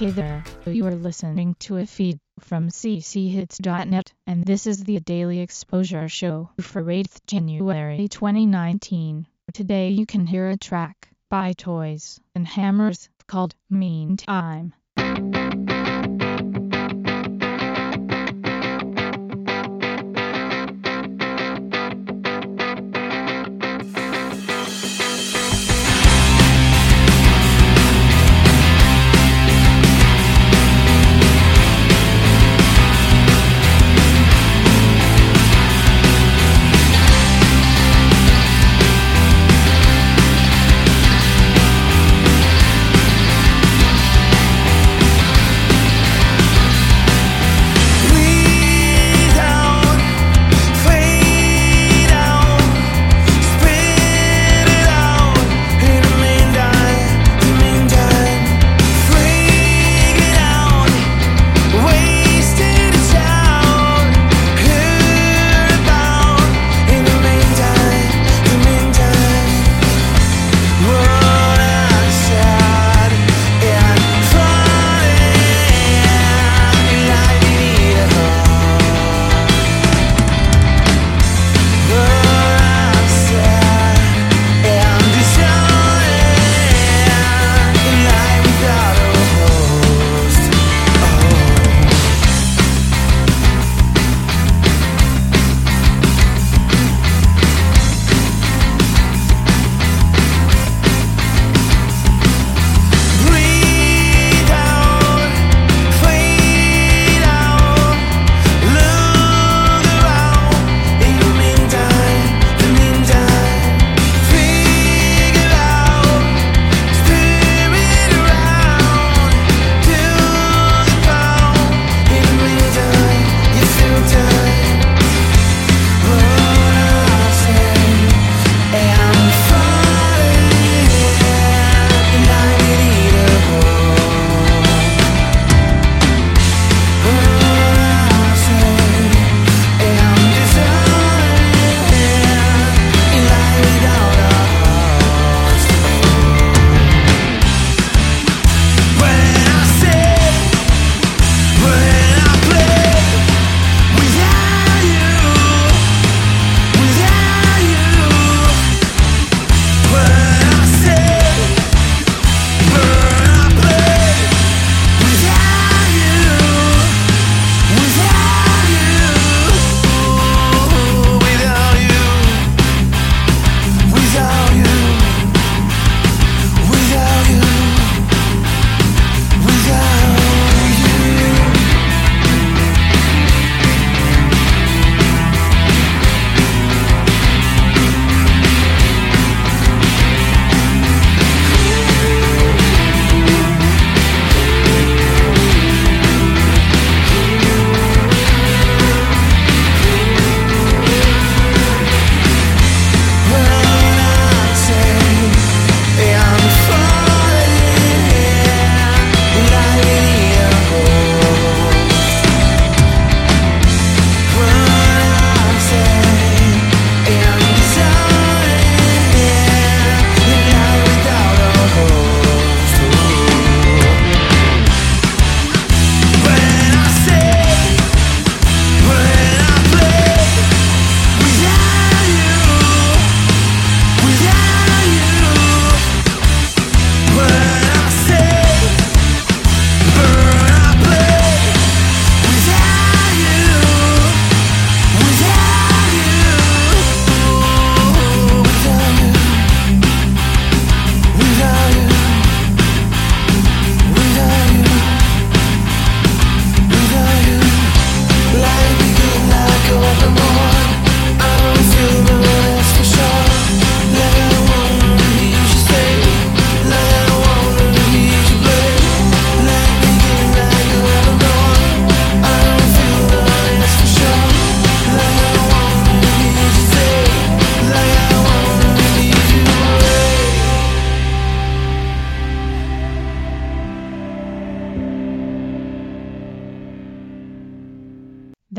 Hey there, you are listening to a feed from cchits.net, and this is the Daily Exposure Show for 8th January 2019. Today you can hear a track by Toys and Hammers called Meantime.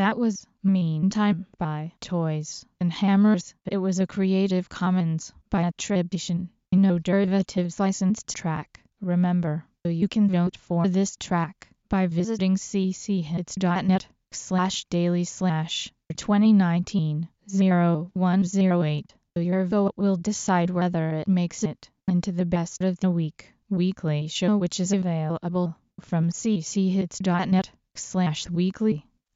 That was Meantime by Toys and Hammers. It was a Creative Commons by attribution, no derivatives licensed track. Remember, You can vote for this track by visiting cchits.net slash daily slash 2019 0108. Your vote will decide whether it makes it into the best of the week weekly show which is available from cchits.net slash weekly.